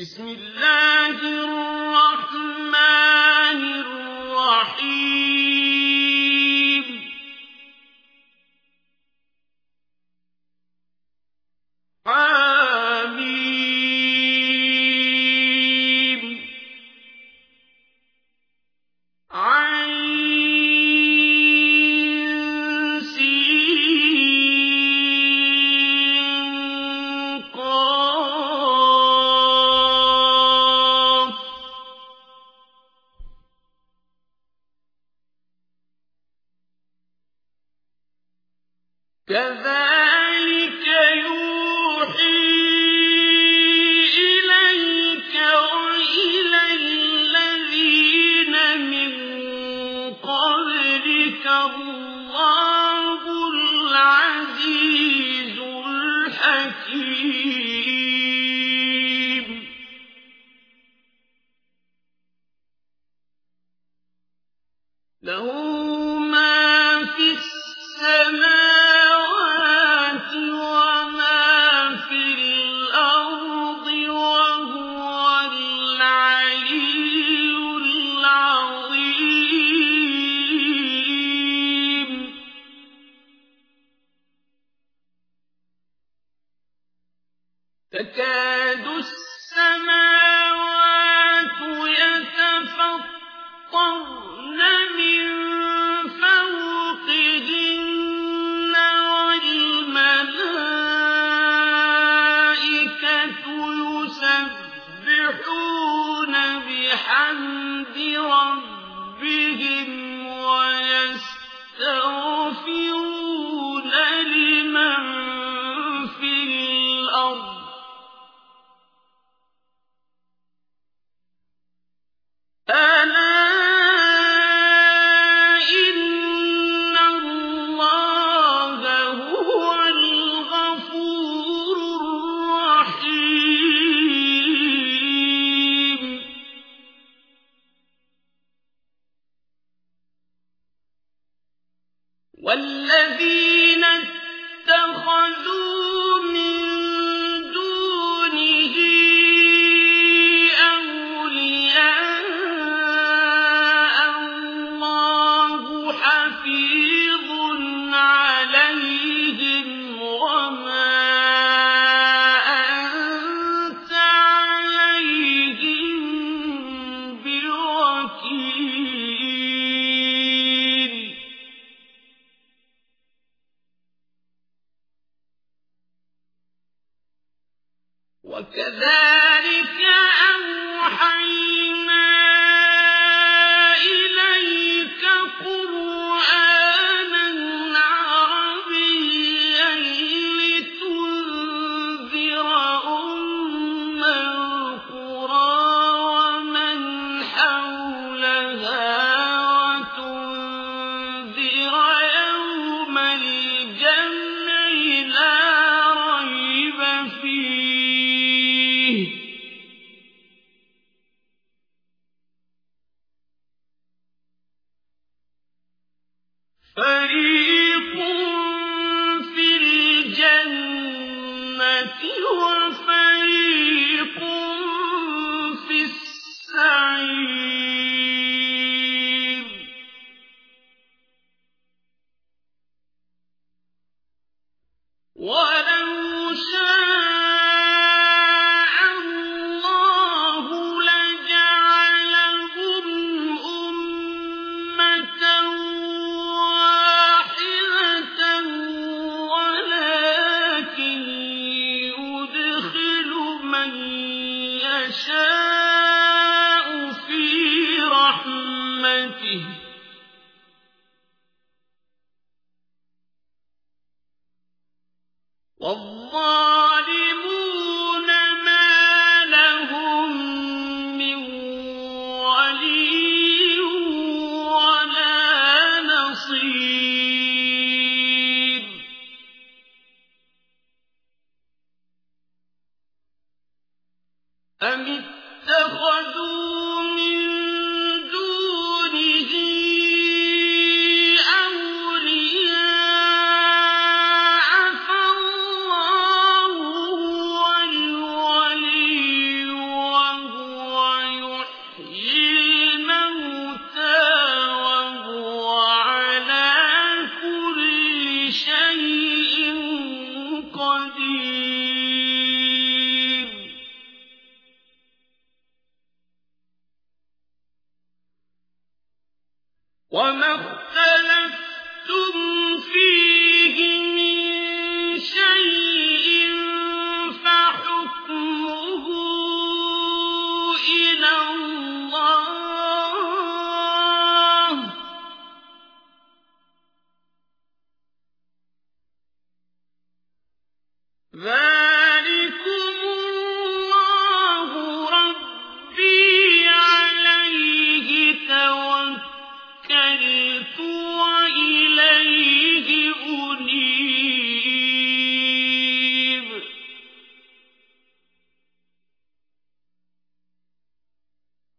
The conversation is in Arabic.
بسم الله الرحمن كذلك يوحي إليك وإلى الذين من قبلك الله العزيز الحكيم. مضطر والذين اتخذوا وكذلك أمر فريق في الجنة والنار والظالمون ما لهم من ولي ولا أم اتخذوا وما اختلفتم